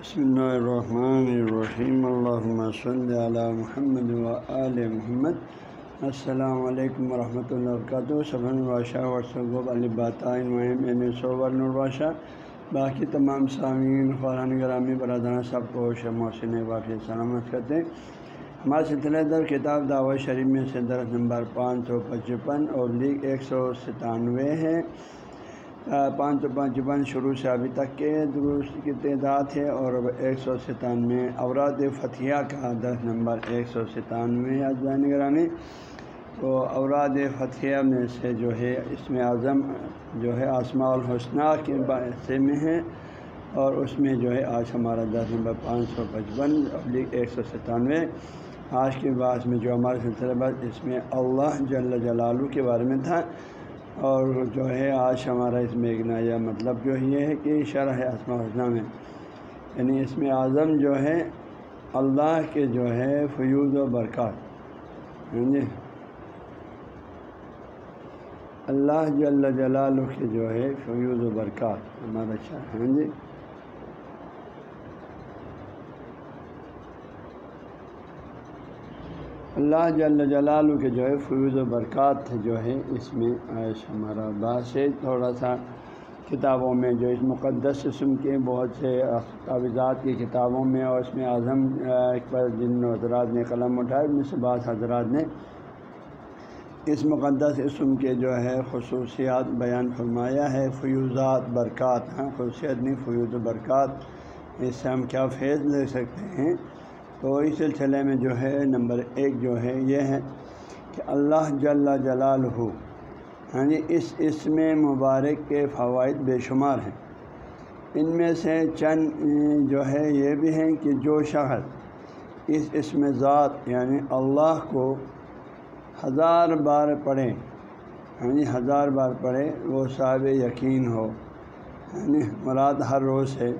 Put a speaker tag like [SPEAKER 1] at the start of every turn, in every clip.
[SPEAKER 1] بسم اللہ الرحمن الرحیم۔ الحمۃ صلی علی محمد و آل محمد۔ السلام علیکم ورحمۃ اللہ وبرکاتہ۔ صبح الباشہ ورثب الباطین صور الباشہ باقی تمام سامعین قرآن گرامی، برادران سب کو محسن واقع سلامت کرتے ہیں۔ ہمارے سلسلہ در کتاب دعوت شریف میں سے درخت نمبر پانچ سو پچپن اور لیگ ایک سو ستانوے ہے۔ پانچ سو پچپن شروع سے ابھی تک کے درست کی تعداد ہے اور ایک سو ستانوے اوراد فتھیہ کا درخت نمبر ایک سو ستانوے اجزان گرامی تو اوراد فتھیہ میں سے جو ہے اس میں اعظم جو ہے آسما الحسنہ کے حصے میں ہے اور اس میں جو ہے آج ہمارا درس نمبر پانچ سو پچپن ابلیغ ایک سو ستانوے آج کے بعد میں جو ہمارا سلسلہ بس اس میں اللہ جل جلالہ کے بارے میں تھا اور جو ہے آج ہمارا اس میں ایک نیا مطلب جو یہ ہے کہ شرح اسما حسنہ میں یعنی اس میں اعظم جو ہے اللہ کے جو ہے فیوز و برکات ہاں جی؟ اللہ جل جلالہ کے جو ہے فیوز و برکات، ہمارا شاہ ہاں جی؟ اللہ جل جلالہ کے جو ہے فیوز و برکات جو ہے اس میں آئش ہمارا باس ہے۔ تھوڑا سا کتابوں میں جو اس مقدس قسم کے بہت سے کاغذات کی کتابوں میں اور اس میں اعظم پر جن حضرات نے قلم اٹھائے ان سے بعض حضرات نے اس مقدس اسم کے جو ہے خصوصیات بیان فرمایا ہے۔ فیوزات برکات ہاں خصوصیت نہیں فیوز و برکات، اس سے ہم کیا فیض لے سکتے ہیں؟ تو اس سلسلے میں جو ہے نمبر ایک جو ہے یہ ہے کہ اللہ جل جلال ہو ہاں جی اس اسم مبارک کے فوائد بے شمار ہیں۔ ان میں سے چند جو ہے یہ بھی ہیں کہ جو شخص اس اسم ذات یعنی اللہ کو ہزار بار پڑھیں ہاں جی ہزار بار پڑھے، وہ صاحب یقین ہو یعنی مراد ہر روز ہے۔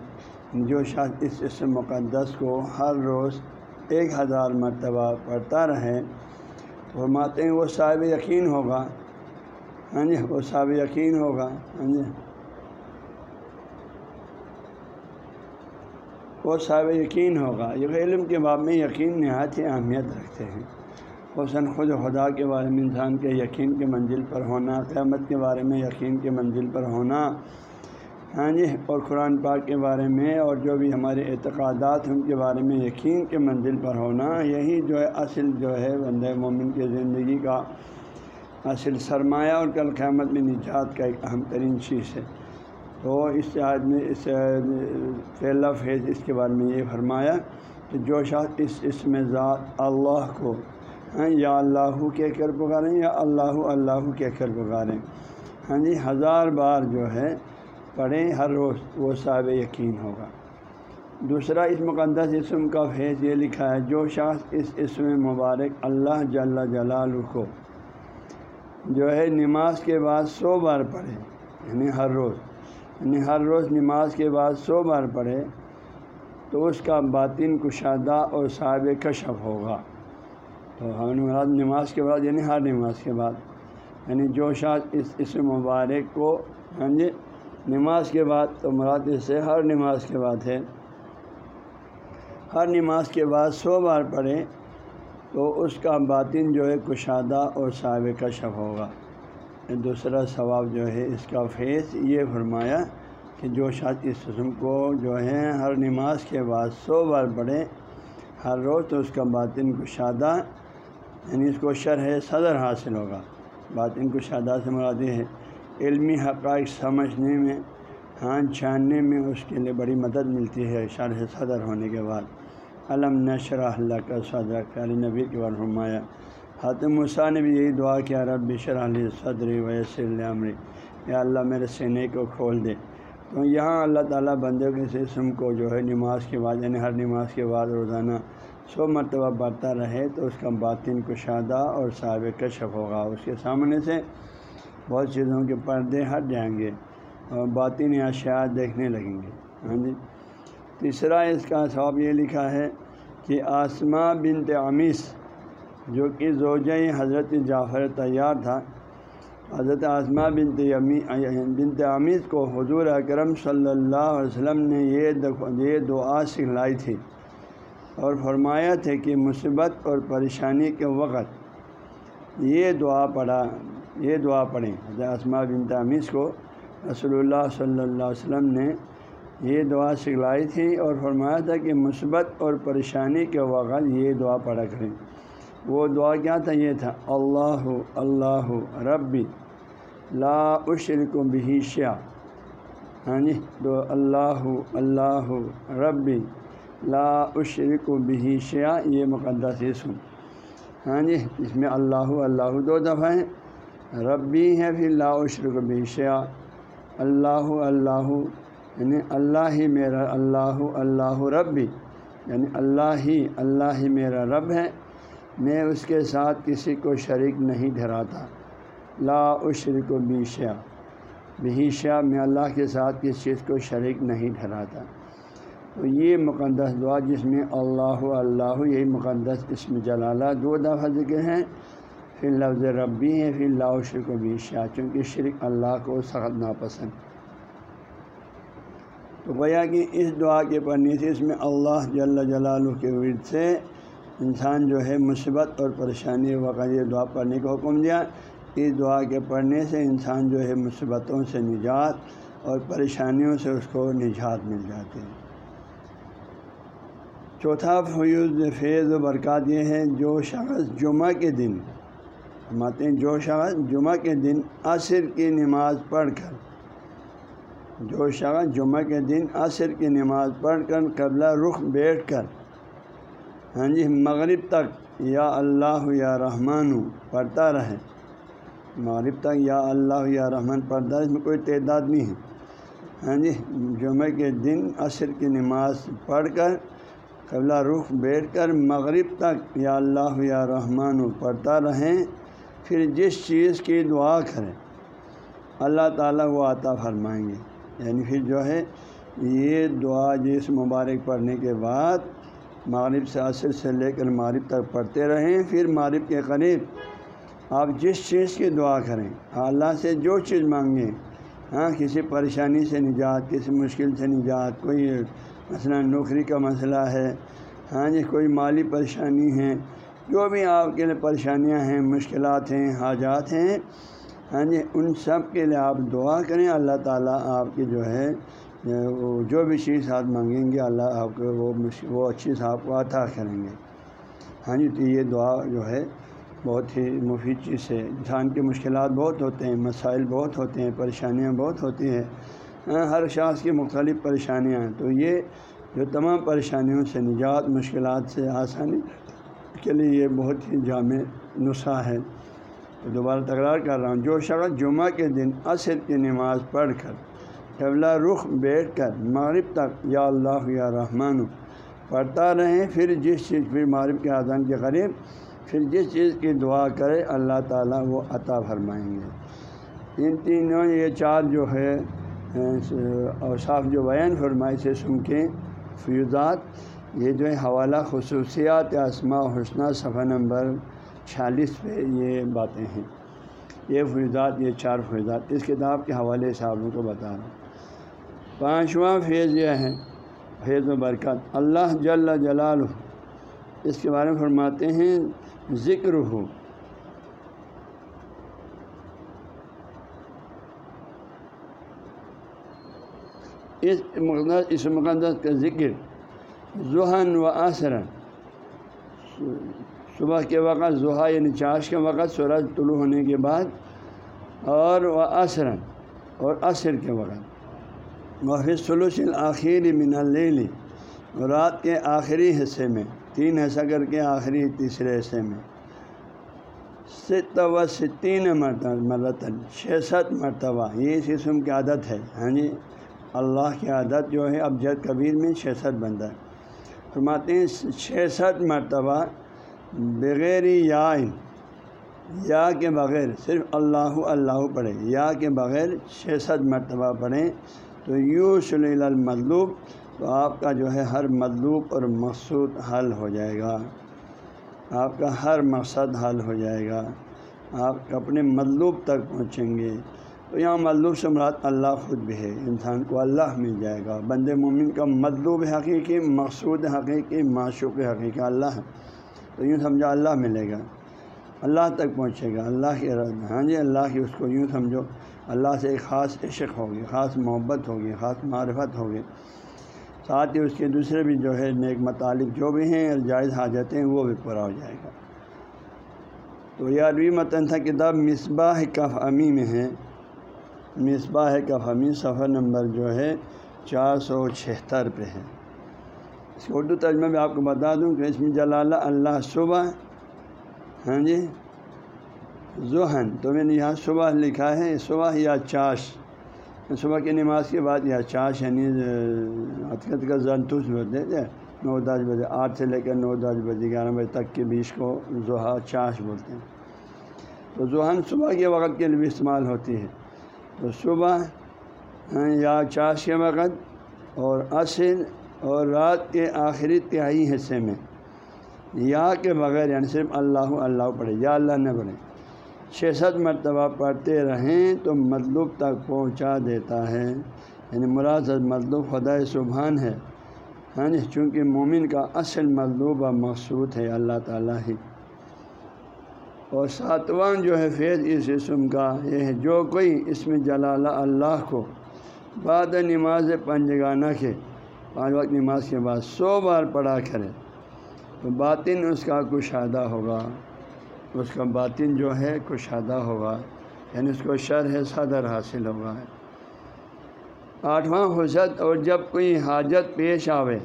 [SPEAKER 1] جو شخص اس اسم مقدس کو ہر روز ایک ہزار مرتبہ پڑھتا رہے تو فرماتے ہیں وہ صاحب یقین ہوگا۔ ہاں جی وہ صاحب یقین ہوگا۔ ہاں جی۔ وہ صاحب یقین ہوگا۔ یہ علم کے باب میں یقین نہایت ہی اہمیت رکھتے ہیں۔ حسن خود خدا کے بارے میں، انسان کے یقین کے منزل پر ہونا، قیامت کے بارے میں یقین کے منزل پر ہونا۔ ہاں جی اور قرآن پاک کے بارے میں اور جو بھی ہمارے اعتقادات ہیں، ان کے بارے میں یقین کے منزل پر ہونا یہی جو ہے اصل جو ہے بندہ مومن کی زندگی کا اصل سرمایہ اور کل قیامت میں نجات کا ایک اہم ترین چیز ہے۔ تو اس میں، اس پہلا فیض اس کے بارے میں یہ فرمایا کہ جو شاید اس اس میں ذات اللہ کو ہاں یا اللہ کہہ کر پکاریں یا اللہ اللہ کہہ کر پکاریں ہاں جی ہزار بار جو ہے پڑھیں، ہر روز وہ صاحب یقین ہوگا۔ دوسرا، اس مقدس اسم کا فیض یہ لکھا ہے، جو شخص اس اسم مبارک اللہ جل جلال کو جو ہے نماز کے بعد سو بار پڑھے یعنی ہر روز یعنی ہر روز نماز کے بعد سو بار پڑھے، تو اس کا باطن کشادہ اور صاحب کشف ہوگا۔ تو ہم مراد نماز کے بعد یعنی ہر نماز کے بعد یعنی جو شخص اس اسم مبارک کو ہاں جی نماز کے بعد تو مراد اس سے ہر نماز کے بعد ہے۔ ہر نماز کے بعد سو بار پڑھیں تو اس کا باطن جو ہے کشادہ اور صاحب کشف ہوگا۔ دوسرا ثواب جو ہے اس کا فیض، یہ فرمایا کہ جو شاید اس قسم کو جو ہے ہر نماز کے بعد سو بار پڑھیں، ہر روز تو اس کا باطن کشادہ یعنی اس کو شرح صدر حاصل ہوگا۔ باطن کشادہ سے مرادی ہے علمی حقائق سمجھنے میں ہاں چھاننے میں اس کے لیے بڑی مدد ملتی ہے، شرح صدر ہونے کے بعد۔ علم نشر اللہ کا صدر علی نبی کے بعد فرمایا، حاتم مسا نے بھی یہی دعا کیا، رب بشر علی صدری ویسر عمری یا اللہ میرے سینے کو کھول دے۔ تو یہاں اللہ تعالیٰ بندے کے اسم کو جو ہے، نماز کے بعد یعنی ہر نماز کے بعد روزانہ سو مرتبہ بڑھتا رہے، تو اس کا باطن کشادہ اور صاحب کشف ہوگا اس کے سامنے سے بہت چیزوں کے پردے ہٹ جائیں گے اور باطن یا شاید دیکھنے لگیں گے۔ ہاں جی۔ تیسرا اس کا ثواب یہ لکھا ہے کہ آسما بنت عمیس، جو کہ زوجہ حضرت جعفر تیار تھا، حضرت آسمہ بنت بنت عامد کو حضور اکرم صلی اللہ علیہ وسلم نے یہ یہ دعا سکھلائی تھی اور فرمایا تھے کہ مثبت اور پریشانی کے وقت یہ دعا پڑھا یہ دعا پڑھیں۔ حضرت آسمہ بنت کو رسول اللہ صلی اللہ علیہ وسلم نے یہ دعا سکھلائی تھی اور فرمایا تھا کہ مثبت اور پریشانی کے وقت یہ دعا پڑھا کریں۔ وہ دعا کیا تھا؟ یہ تھا، اللہ اللہ، ربی، لا اشرک بھی شیا ہاں جی تو اللہ اللہ، ربی، لا اشرک بھی شیا یہ مقدس سن۔ ہاں جی اس میں اللہ اللہ دو دفعہ ہیں۔ ربی ہے پھر لا اشرک بھی شیا اللہ اللہ یعنی اللہ ہی میرا اللہ اللہ ربی۔ یعنی اللہ ہی اللہ ہی میرا رب ہے۔ میں اس کے ساتھ کسی کو شریک نہیں ٹھہراتا۔ لا اشرک و بیشیا بہیشیا میں اللہ کے ساتھ کسی چیز کو شریک نہیں ٹھہراتا۔ تو یہ مقدس دعا جس میں اللہ اللہ، یہی مقدس اسم جلالہ دو دفعہ ذکر ہیں۔ پھر لفظ ربی ہیں پھر لا اشرک و بیشیا چونکہ شرک اللہ کو سخت ناپسند۔ تو گویا کہ اس دعا کے پڑھنے سے اس میں اللہ جل جلالہ کے ورد سے انسان جو ہے مثبت اور پریشانی وقت یہ دعا پڑھنے کا حکم دیا۔ اس دعا کے پڑھنے سے انسان جو ہے مثبتوں سے نجات اور پریشانیوں سے اس کو نجات مل جاتی ہے۔ چوتھا فیوز فیض و برکات یہ ہے جو شخص جمعہ کے دن ہماتے ہیں، جو شخص جمعہ کے دن عصر کی نماز پڑھ کر، جو شخص جمعہ کے دن عصر کی نماز پڑھ کر قبلہ رخ بیٹھ کر ہاں جی مغرب تک یا اللہ یا رحمان پڑھتا رہے۔ مغرب تک یا اللہ یا رحمان پڑھتا اس میں کوئی تعداد نہیں ہے۔ ہاں جی جمعہ کے دن عصر کی نماز پڑھ کر قبلہ رخ بیٹھ کر مغرب تک یا اللہ یا رحمان پڑھتا رہیں پھر جس چیز کی دعا کریں، اللہ تعالیٰ وہ عطا فرمائیں گے۔ یعنی پھر جو ہے، یہ دعا جس مبارک پڑھنے کے بعد مغرب سے عصر سے لے کر مغرب تک پڑھتے رہیں، پھر مغرب کے قریب آپ جس چیز کی دعا کریں، اللہ سے جو چیز مانگیں ہاں کسی پریشانی سے نجات، کسی مشکل سے نجات، کوئی مثلا نوکری کا مسئلہ ہے ہاں جی کوئی مالی پریشانی ہے جو بھی آپ کے لیے پریشانیاں ہیں، مشکلات ہیں، حاجات ہیں ہاں جی ان سب کے لیے آپ دعا کریں۔ اللہ تعالیٰ آپ کی جو ہے جو بھی چیز آپ مانگیں گے، اللہ آپ کو وہ وہ اچھی سے آپ کو عطا کریں گے۔ ہاں جی تو یہ دعا جو ہے، بہت ہی مفید چیز ہے۔ انسان کی مشکلات بہت ہوتے ہیں، مسائل بہت ہوتے ہیں، پریشانیاں بہت ہوتی ہیں ہاں، ہر شخص کی مختلف پریشانیاں ہیں۔ تو یہ جو تمام پریشانیوں سے نجات، مشکلات سے آسانی کے لیے یہ بہت ہی جامع نسخہ ہے۔ تو دوبارہ تکرار کر رہا ہوں۔ جو شخص جمعہ کے دن عصر کی نماز پڑھ کر قبلہ رخ بیٹھ کر مغرب تک یا اللہ یا رحمان پڑھتا رہیں پھر جس چیز، پھر مغرب کے اذان کے قریب، پھر جس چیز کی دعا کرے، اللہ تعالیٰ وہ عطا فرمائیں گے۔ ان تینوں یہ چار جو ہے اوصاف جو بیان فرمائی سے سن کے فیوزات یہ جو ہے حوالہ خصوصیات اسماء حسنہ صفحہ نمبر چھیالیس پہ یہ باتیں ہیں۔ یہ فیوزات یہ چار فیوزات اس کتاب کے حوالے سے آپ کو بتا رہا ہوں۔ پانچواں فیض یہ ہے، فیض و برکت۔ اللہ جل جلال اس کے بارے میں فرماتے ہیں ذکر ہو اس مقدس اس مقدس کا ذکر ذہن و اثر صبح کے وقت ظہا یعنی چاش کے وقت سورج طلوع ہونے کے بعد، اور وہ اثر اور عصر کے وقت۔ سلوس الآخر من اللیل، رات کے آخری حصے میں، تین حصہ کر کے آخری تیسرے حصے میں۔ ست و ستین مرتبہ مرتن چھ ست مرتبہ، یہ اس قسم کی عادت ہے۔ ہاں جی اللہ کی عادت جو ہے، ابجد کبیر میں چھ ست بنتا ہے۔ فرماتے ہیں، چھ ست مرتبہ بغیر یا یا کے بغیر، صرف اللہ اللہ پڑھے یا کے بغیر چھ ست مرتبہ پڑھیں۔ تو یو سلیل المطلوب، تو آپ کا جو ہے ہر مطلوب اور مقصود حل ہو جائے گا۔ آپ کا ہر مقصد حل ہو جائے گا۔ آپ اپنے مطلوب تک پہنچیں گے۔ تو یہاں مطلوب سے مراد اللہ خود بھی ہے، انسان کو اللہ مل جائے گا۔ بند مومن کا مطلوب حقیقی، مقصود حقیقی، معشوق حقیقی اللہ ہے۔ تو یوں سمجھا اللہ ملے گا، اللہ تک پہنچے گا، اللہ کی ہاں جی اللہ کی اس کو یوں سمجھو، اللہ سے ایک خاص عشق ہوگی، خاص محبت ہوگی، خاص معرفت ہوگی۔ ساتھ ہی اس کے دوسرے بھی جو ہے، نیک متعلق جو بھی ہیں، جائز حاجتیں، وہ بھی پورا ہو جائے گا۔ تو یہ عربی متن تھا کتاب مصباح کف امی میں ہے۔ مصباح کف امی صفحہ نمبر جو ہے چار سو چھہتر پہ ہے۔ اس کو اردو ترجمہ بھی آپ کو بتا دوں کہ اس میں جلالہ اللہ صبح ہاں جی؟ ذہن تو میں نے یہاں صبح لکھا ہے، صبح یا چاش۔ صبح کی نماز کے بعد یا چاش یعنی حقیقت کا زنتوس بولتے تھے جی، نو دس بجے، آٹھ سے لے کر نو دس بجے، گیارہ بجے تک کے بیچ کو ضحا چاش بولتے ہیں۔ تو ذہن صبح کے وقت کے لیے بھی استعمال ہوتی ہے۔ تو صبح ہاں، یا چاش کے وقت اور عصر اور رات کے آخری تہائی حصے میں۔ یا کے بغیر یعنی صرف اللہ اللہ پڑھے، یا اللہ نے پڑھے۔ چھ ست مرتبہ پڑھتے رہیں تو مطلوب تک پہنچا دیتا ہے۔ یعنی مراد مطلوب خدا سبحان ہے۔ ہاں چونکہ مومن کا اصل مطلوب و مقصود ہے، اللہ تعالیٰ ہی۔ اور ساتواں جو ہے فیض اس اسم کا، یہ ہے جو کوئی اس میں جلالہ اللہ کو بعد نماز پنجگانہ کے پانچ وقت نماز کے بعد سو بار پڑھا کرے، تو باطن اس کا کشادہ ہوگا۔ اس کا باطن جو ہے کشادہ ہوگا یعنی اس کو شرح صدر حاصل ہوگا۔ آٹھواں حسد اور جب کوئی حاجت پیش آوے،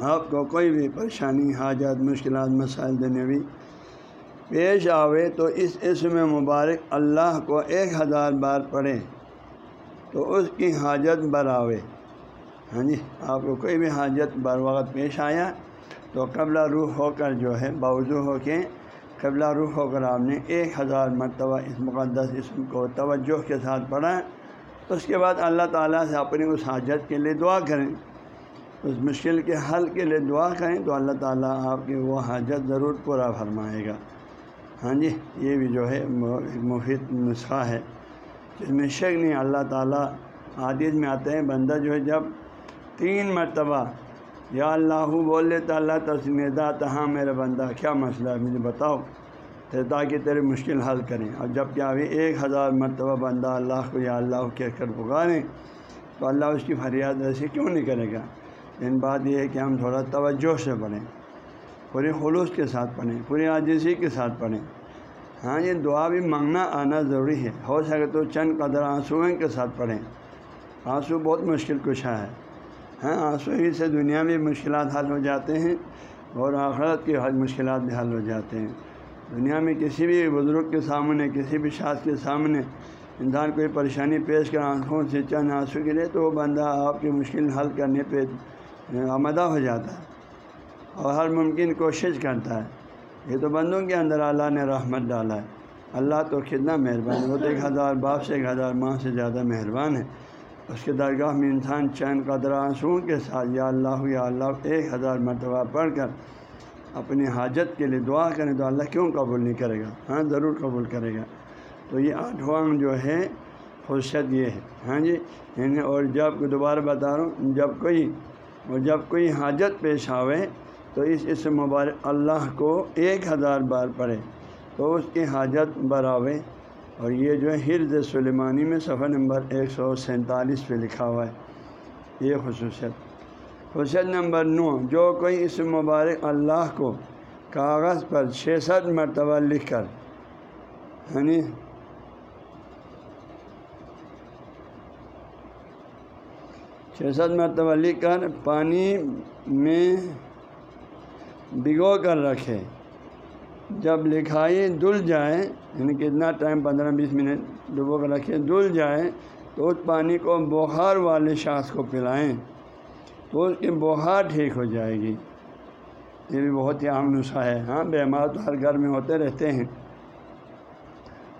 [SPEAKER 1] آپ کو کوئی بھی پریشانی، حاجت، مشکلات، مسائل دنوی پیش آوے تو اس عصم مبارک اللہ کو ایک ہزار بار پڑھیں تو اس کی حاجت براوے ہاں جی آپ کو کوئی بھی حاجت بر وقت پیش آیا تو قبلہ روح ہو کر جو ہے باوضو ہو کے قبلہ روح ہو کر آپ نے ایک ہزار مرتبہ اس مقدس اسم کو توجہ کے ساتھ پڑھا۔ اس کے بعد اللہ تعالیٰ سے اپنی اس حاجت کے لیے دعا کریں۔ اس مشکل کے حل کے لیے دعا کریں تو اللہ تعالیٰ آپ کی وہ حاجت ضرور پورا فرمائے گا۔ ہاں جی یہ بھی جو ہے مفید نسخہ ہے۔ جس میں شک نہیں، اللہ تعالیٰ عادیت میں آتے ہیں، بندہ جو ہے جب تین مرتبہ یا اللہ بول لیتا، اللہ تسمیدہ ہاں میرا بندہ، کیا مسئلہ ہے؟ مجھے بتاؤ تو تاکہ تیرے مشکل حل کریں۔ اور جبکہ ابھی ایک ہزار مرتبہ بندہ اللہ کو یا اللہ کہہ کر پکاریں، تو اللہ اس کی فریاد ایسی کیوں نہیں کرے گا؟ لیکن بات یہ ہے کہ ہم تھوڑا توجہ سے پڑھیں۔ پوری خلوص کے ساتھ پڑھیں پوری عاجزی کے ساتھ پڑھیں۔ ہاں یہ دعا بھی مانگنا آنا ضروری ہے۔ ہو سکے تو چند قدر آنسوئیں کے ساتھ پڑھیں۔ آنسو بہت مشکل کشا ہے۔ ہاں آنسو ہی سے دنیا میں مشکلات حل ہو جاتے ہیں اور آخرت کی مشکلات بھی حل ہو جاتے ہیں۔ دنیا میں کسی بھی بزرگ کے سامنے، کسی بھی شاخ کے سامنے انسان کوئی پریشانی پیش کر آنکھوں سے چند آنسو کے لیے تو وہ بندہ آپ کی مشکل حل کرنے پہ آمدہ ہو جاتا ہے۔ اور ہر ممکن کوشش کرتا ہے۔ یہ تو بندوں کے اندر اللہ نے رحمت ڈالا ہے۔ اللہ تو کتنا مہربان ہے۔ وہ تو ایک ہزار باپ سے ایک ہزار ماہ سے زیادہ مہربان ہے۔ اس کے درگاہ میں انسان چین قدر آنسوؤں کے ساتھ یا اللہ یا اللہ ایک ہزار مرتبہ پڑھ کر اپنی حاجت کے لیے دعا کریں تو اللہ کیوں قبول نہیں کرے گا؟ ہاں ضرور قبول کرے گا۔ تو یہ آٹھواں جو ہے خوشیت یہ ہے۔ ہاں جی یعنی اور جب دوبارہ بتا رہا ہوں، جب کوئی، اور جب کوئی حاجت پیش آوے تو اس اس مبارک اللہ کو ایک ہزار بار پڑھے تو اس کی حاجت براوے اور یہ جو ہے حرز سلیمانی میں صفحہ نمبر ایک سو سینتالیس پہ لکھا ہوا ہے۔ یہ خصوصیت۔ خصوصیت نمبر نو، جو کوئی اس مبارک اللہ کو کاغذ پر چھ ست مرتبہ لکھ کر یعنی چھ ست مرتبہ لکھ کر، پانی میں بھگو کر رکھے جب لکھائی دل جائے یعنی کتنا ٹائم پندرہ بیس منٹ ڈبو کر رکھے دل جائے تو اس پانی کو بخار والے شاخ کو پلائیں تو اس کی بخار ٹھیک ہو جائے گی۔ یہ بھی بہت ہی عام نسخہ ہے۔ ہاں بیمار تو ہر گھر میں ہوتے رہتے ہیں۔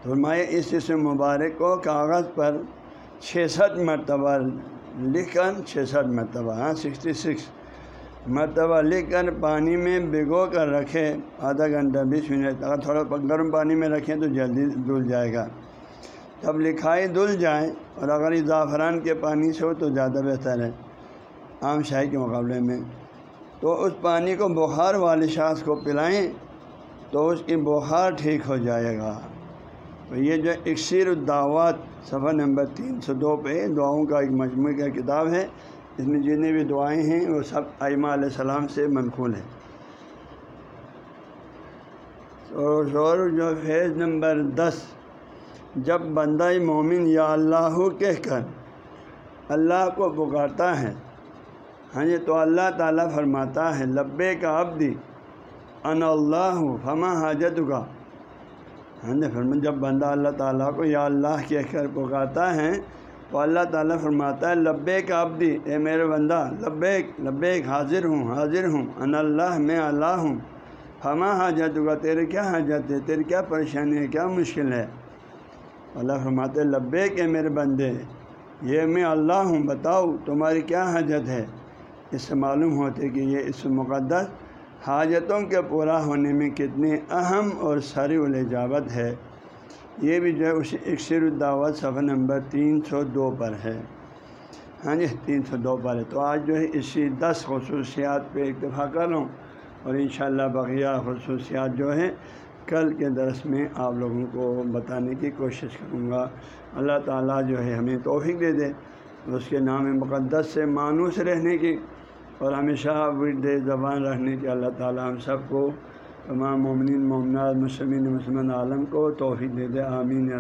[SPEAKER 1] تو میں اس سے مبارک کو کاغذ پر چھ ست مرتبہ لکھ کر چھ ست مرتبہ ہاں سکسٹی سکس مرتبہ لکھ کر پانی میں بھگو کر رکھے آدھا گھنٹہ، بیس منٹ، اگر تھوڑا گرم پانی میں رکھیں تو جلدی دھل جائے گا۔ جب لکھائی دھل جائیں اور اگر یہ زعفران کے پانی سے ہو تو زیادہ بہتر ہے۔ عام شاہی کے مقابلے میں۔ تو اس پانی کو بخار والی شاخ کو پلائیں تو اس کی بخار ٹھیک ہو جائے گا۔ تو یہ جو اکثیر الدعوات، صفحہ نمبر تین سو دو پہ دعاؤں کا ایک مجموعہ کتاب ہے۔ اس میں جتنی بھی دعائیں ہیں، وہ سب ائمہ علیہ السلام سے منقول ہے اور جو فیض نمبر دس، جب بندہ مومن یا اللہ کہہ کر اللہ کو پکارتا ہے ہاں جی تو اللہ تعالیٰ فرماتا ہے لبے کا ابدی ان اللہ فما حاجت کا ہاں جی فرما جب بندہ اللہ تعالیٰ کو یا اللہ کہہ کر پکارتا ہے تو اللہ تعالیٰ فرماتا ہے لبے کا ابدی اے میرے بندہ، لبیک لبیک حاضر ہوں حاضر ہوں ان اللہ، میں اللہ ہوں۔ ہما حاجت کا تیرے کیا حاجت ہے؟ تیرے کیا پریشانی ہے؟ کیا مشکل ہے؟ اللہ فرماتے لبے کے میرے بندے، یہ میں اللہ ہوں، بتاؤ تمہاری کیا حاجت ہے؟ اس سے معلوم ہوتے کہ یہ اس مقدس حاجتوں کے پورا ہونے میں کتنی اہم اور ساری الجاوت ہے۔ یہ بھی جو ہے اس اکثر الدعوت صفحہ نمبر تین سو دو پر ہے۔ ہاں جی تین سو دو پر ہے۔ تو آج جو ہے اسی دس خصوصیات پہ اکتفا کر ہوں اور انشاءاللہ بقیہ خصوصیات جو ہے کل کے درس میں آپ لوگوں کو بتانے کی کوشش کروں گا۔ اللہ تعالیٰ جو ہے ہمیں توفیق دے دے اس کے نام مقدس سے مانوس رہنے کی اور ہمیشہ ورد زبان رہنے کی اللہ تعالیٰ ہم سب کو تمام مومنین مومنات مسلمین مسلمان عالم کو توفیق دے دے آمین